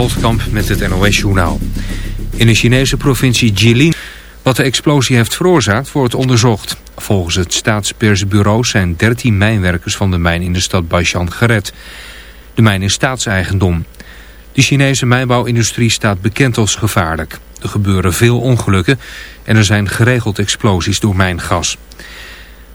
Holtkamp met het NOS-journaal. In de Chinese provincie Jilin, wat de explosie heeft veroorzaakt, wordt onderzocht. Volgens het staatspersbureau zijn 13 mijnwerkers van de mijn in de stad Baishan gered. De mijn is staatseigendom. De Chinese mijnbouwindustrie staat bekend als gevaarlijk. Er gebeuren veel ongelukken en er zijn geregeld explosies door mijngas.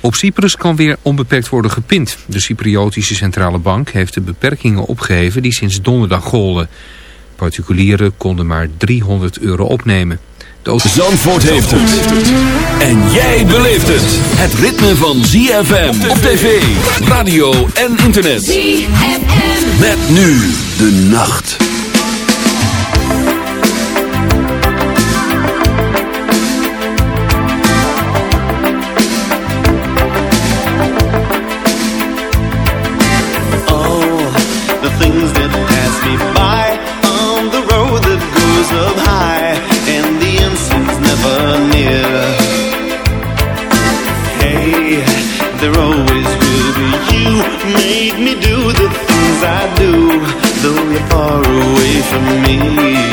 Op Cyprus kan weer onbeperkt worden gepind. De Cypriotische Centrale Bank heeft de beperkingen opgeheven die sinds donderdag golden. Particulieren konden maar 300 euro opnemen. De Zandvoort heeft het. En jij beleeft het. Het ritme van ZFM op tv, radio en internet. ZFM. Met nu de nacht. things that pass me by On the road that goes up high And the end's never near. Hey, there always will be you. Made me do the things I do Though you're far away from me.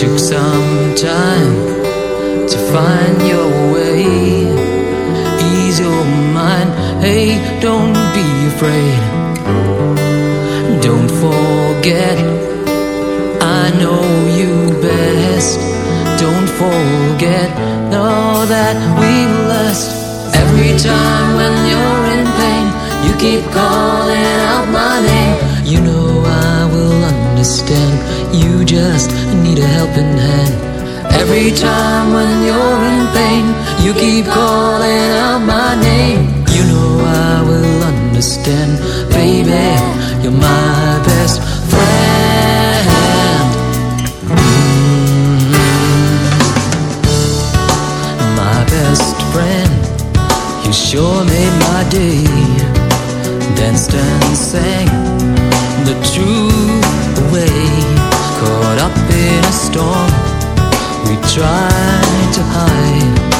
took some time to find your way. Ease your mind, hey, don't be afraid. Don't forget, I know you best. Don't forget, know that we've lost. Every time when you're in pain, you keep calling. You just need a helping hand. Every time when you're in pain, you keep calling out my name. You know I will understand, baby. You're my best friend. Mm -hmm. My best friend, you sure made my day. Danced and sang the truth away caught up in a storm. We try to hide.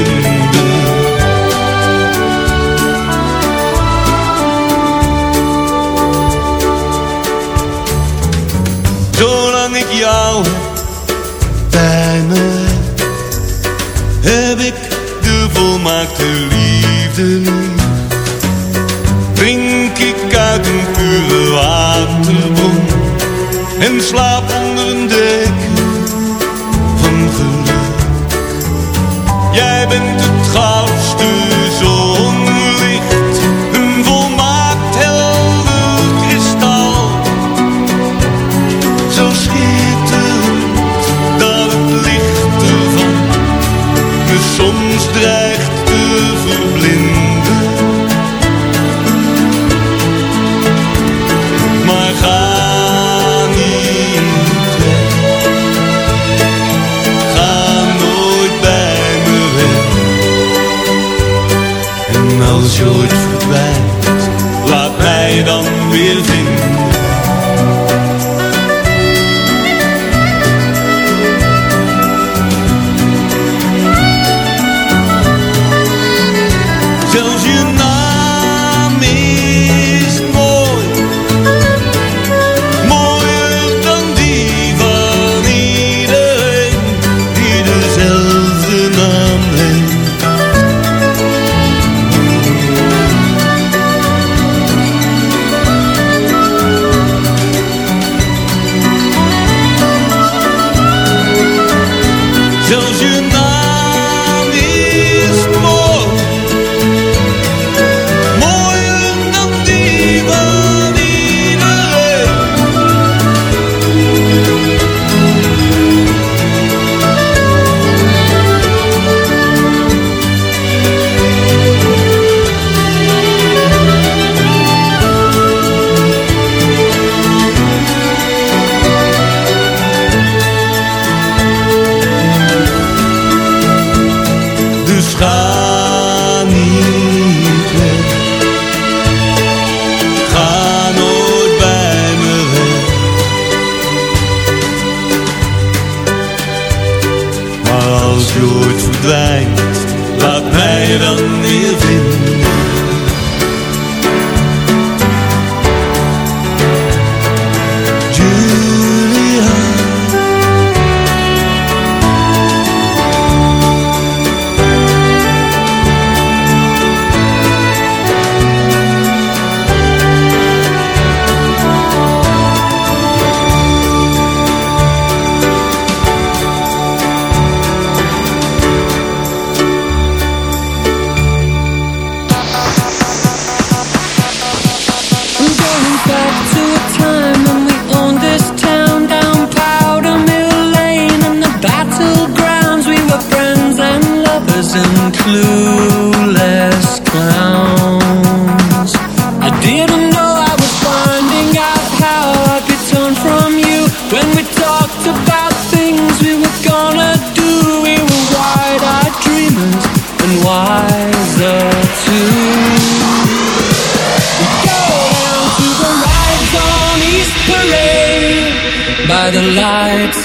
slaap onder een dek. show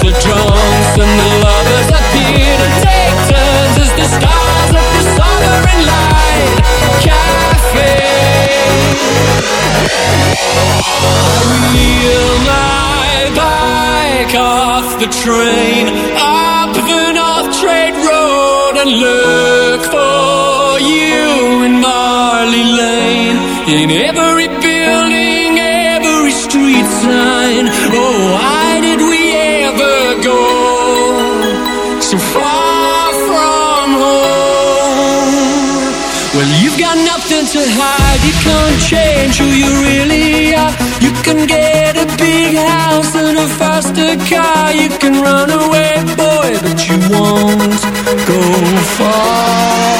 The drunks and the lovers appear to take turns as the stars of the light cafe. I wheel my bike off the train, up the North Road, and look for you in Marley Lane in every. nothing to hide. You can't change who you really are. You can get a big house and a faster car. You can run away, boy, but you won't go far.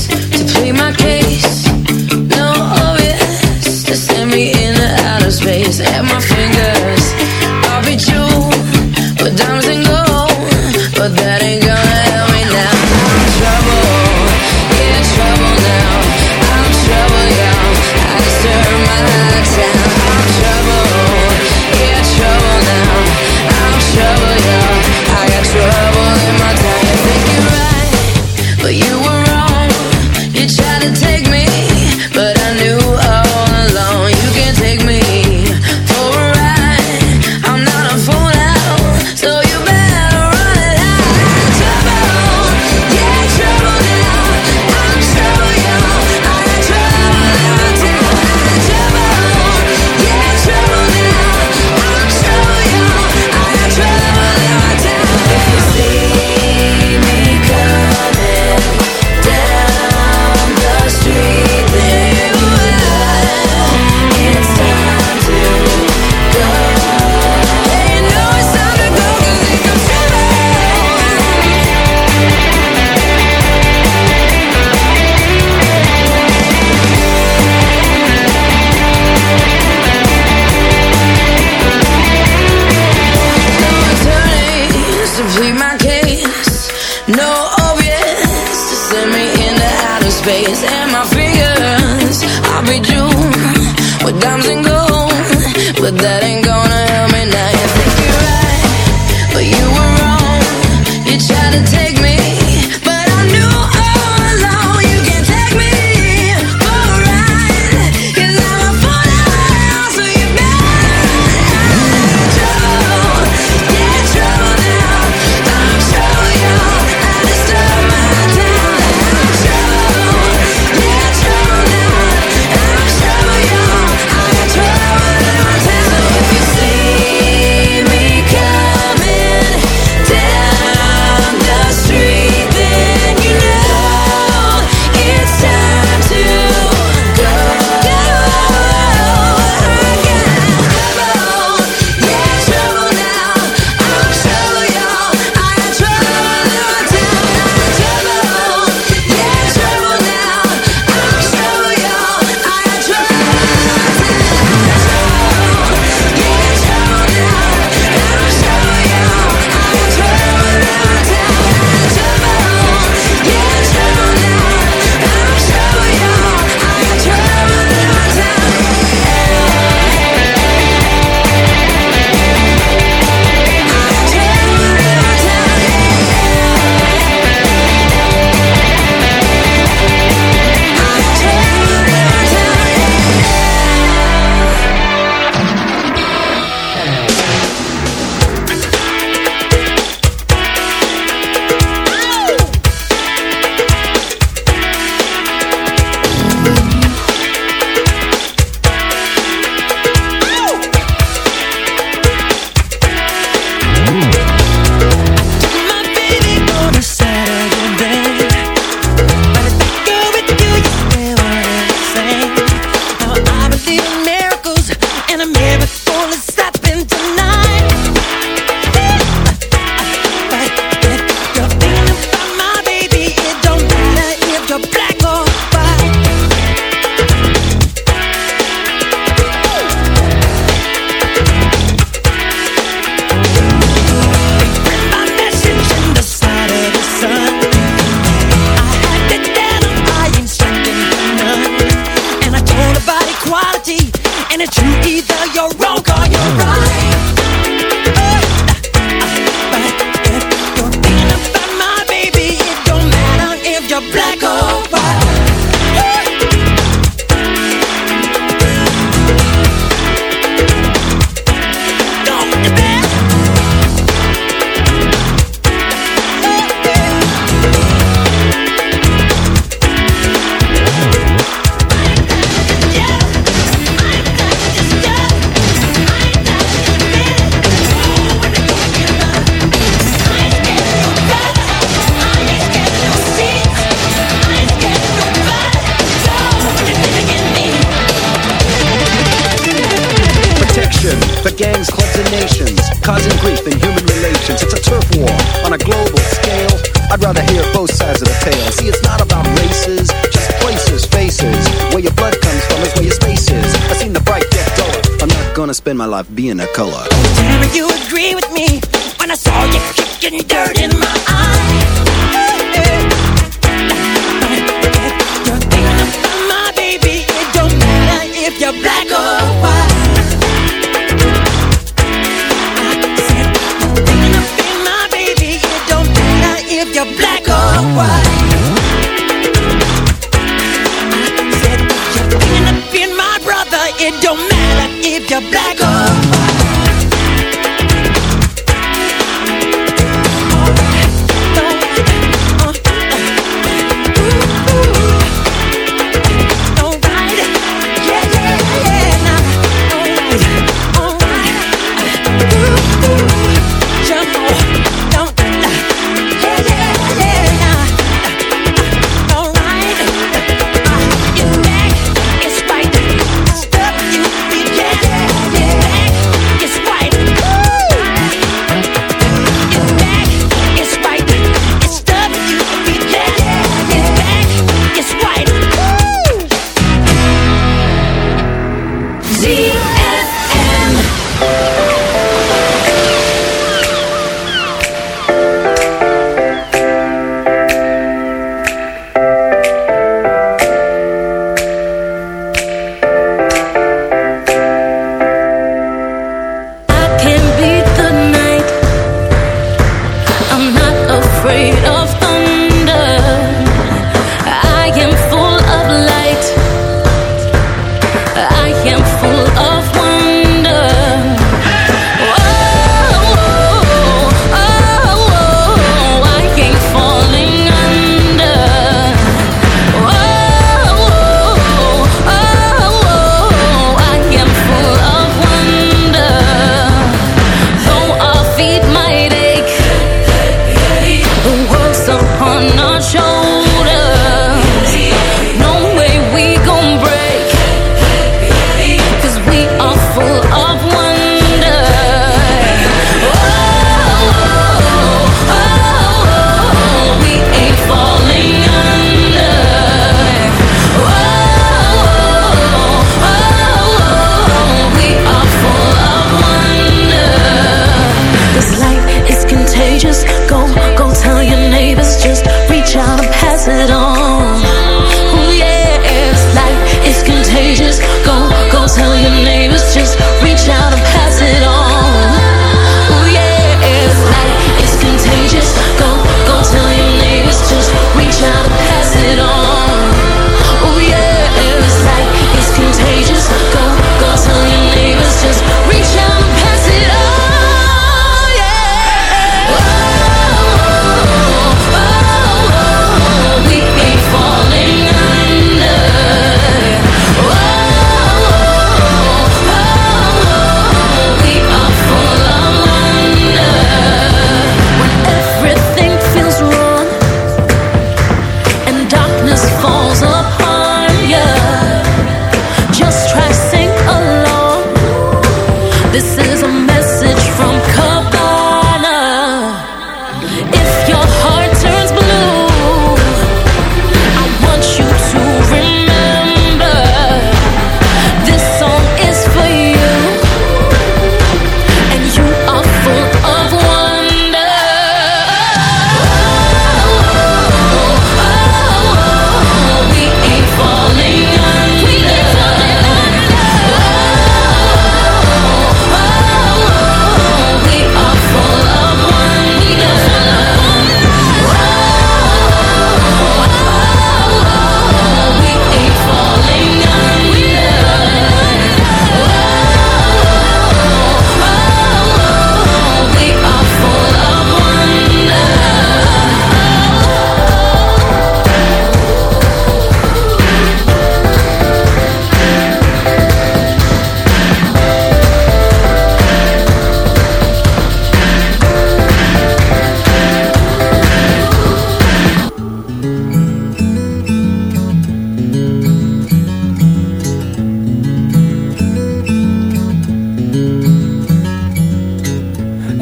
life being a color. Damn, you agree with me when I saw you kicking dirt.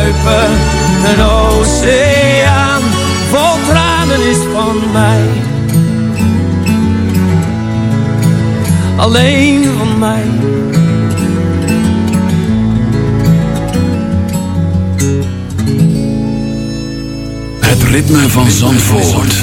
kruipen, een oceaan vol tranen is van mij. Alleen van mij. Het ritme van Zandvoort.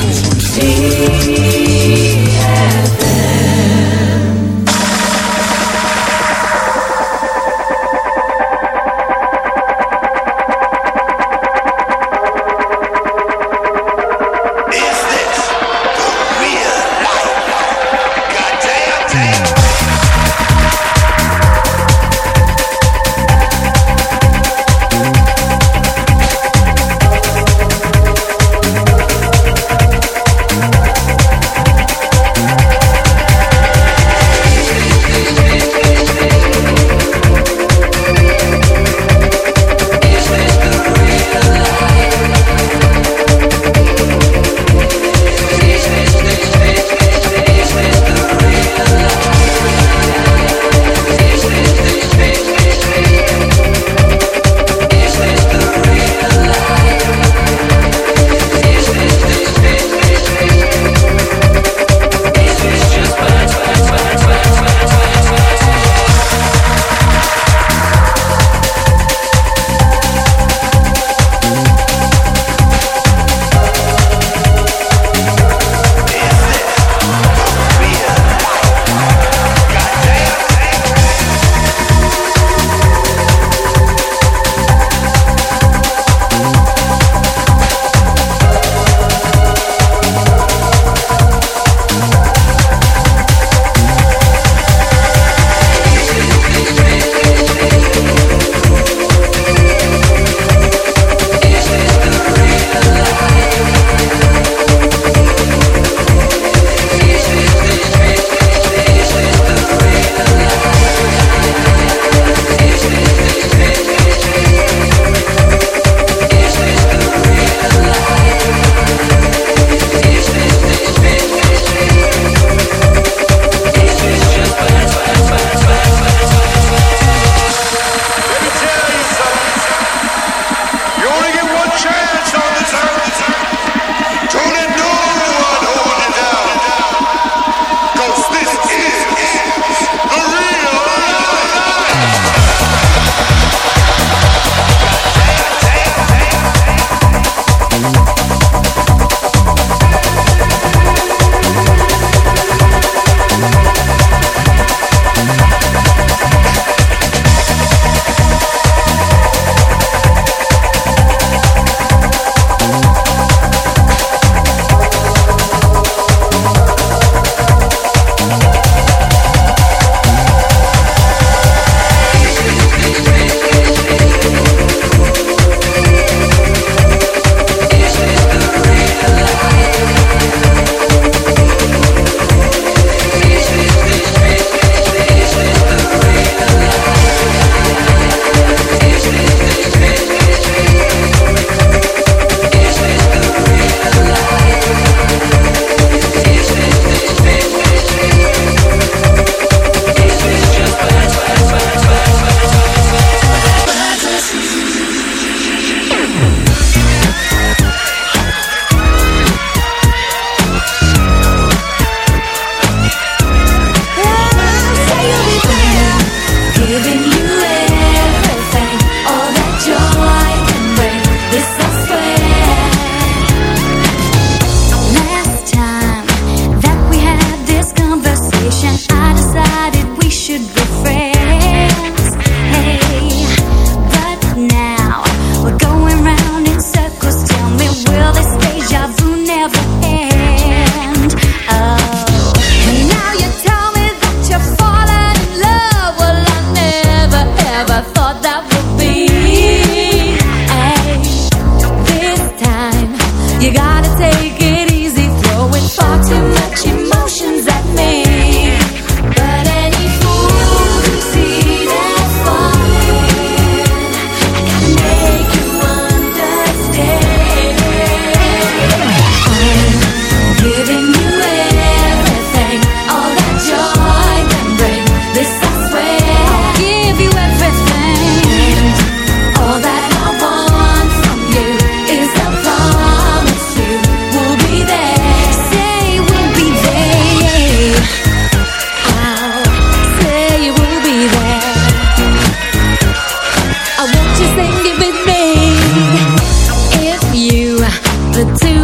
the two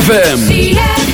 ZFM.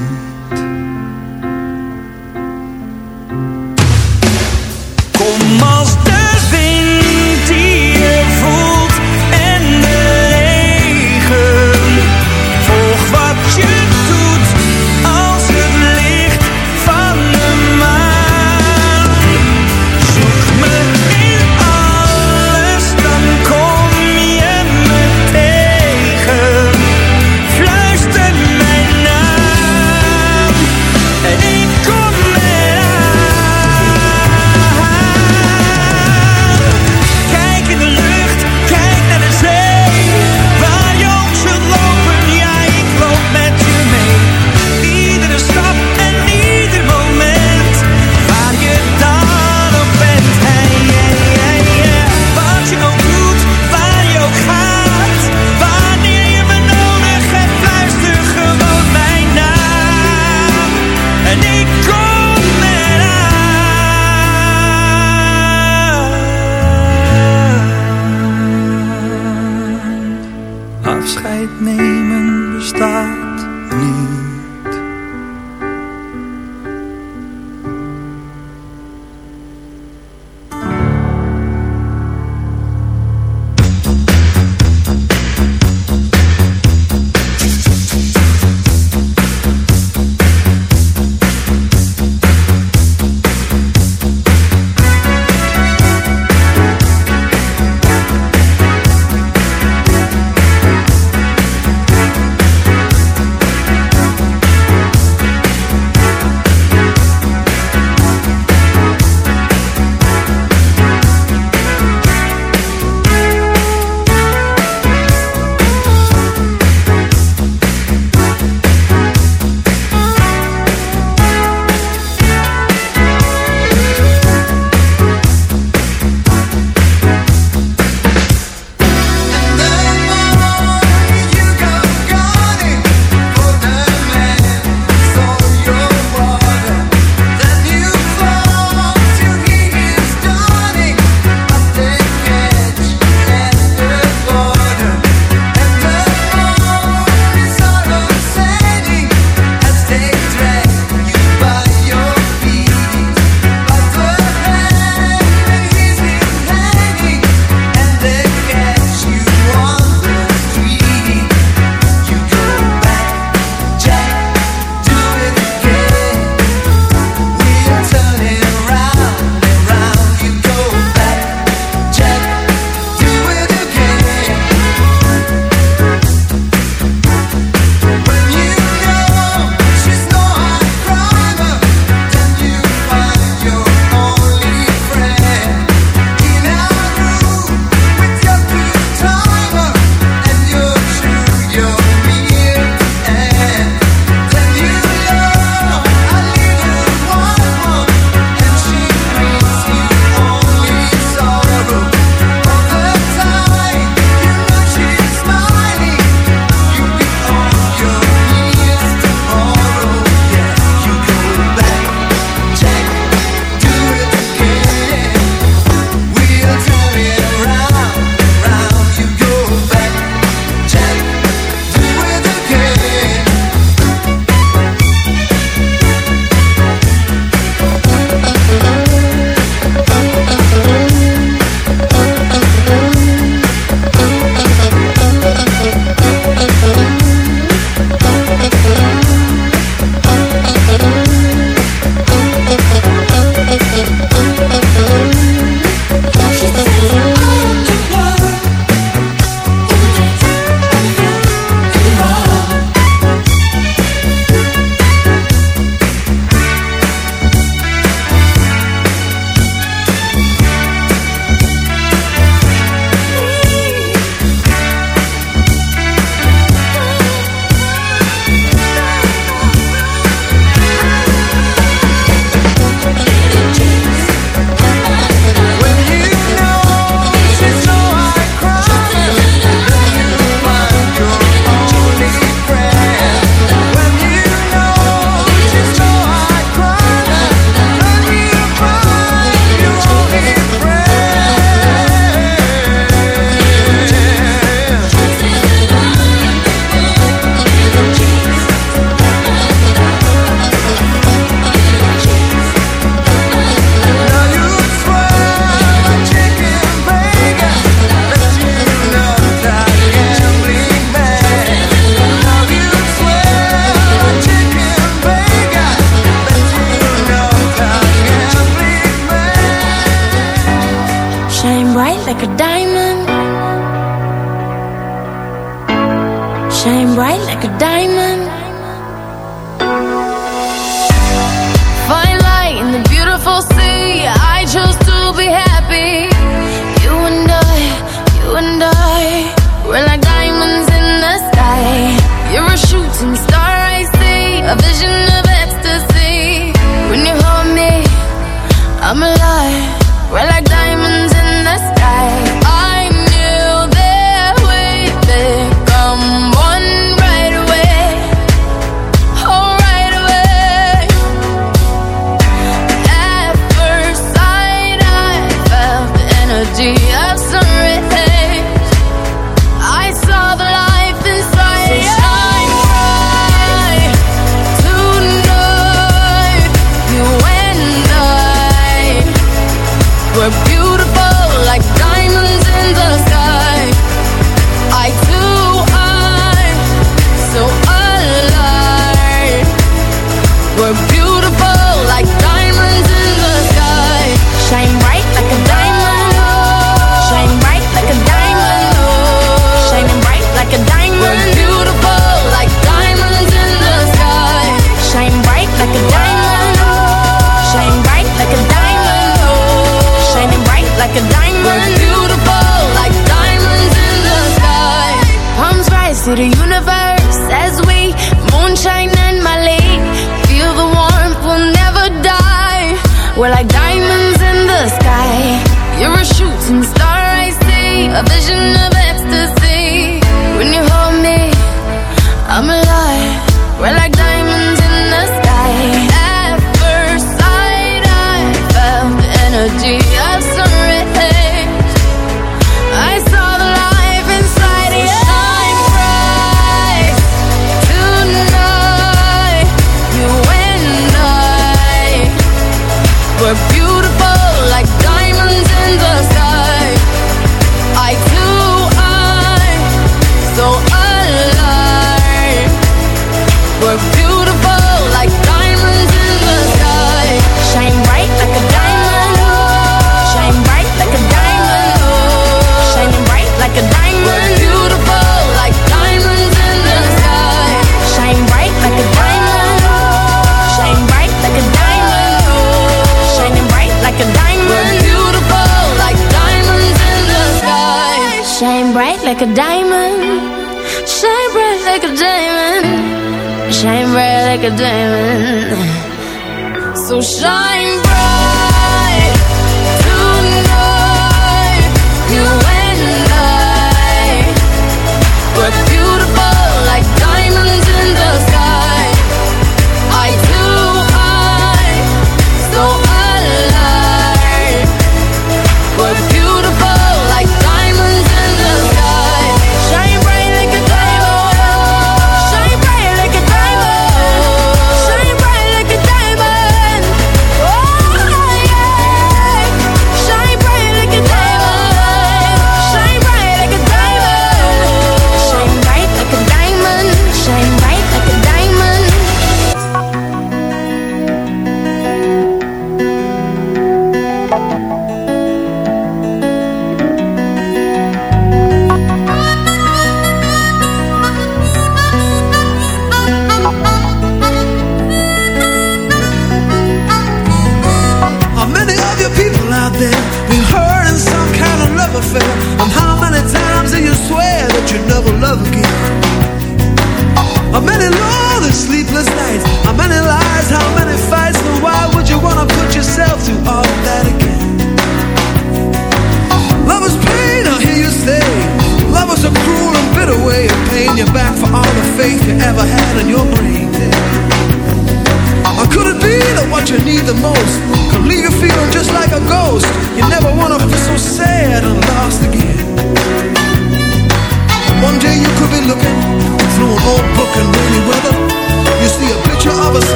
to the universe.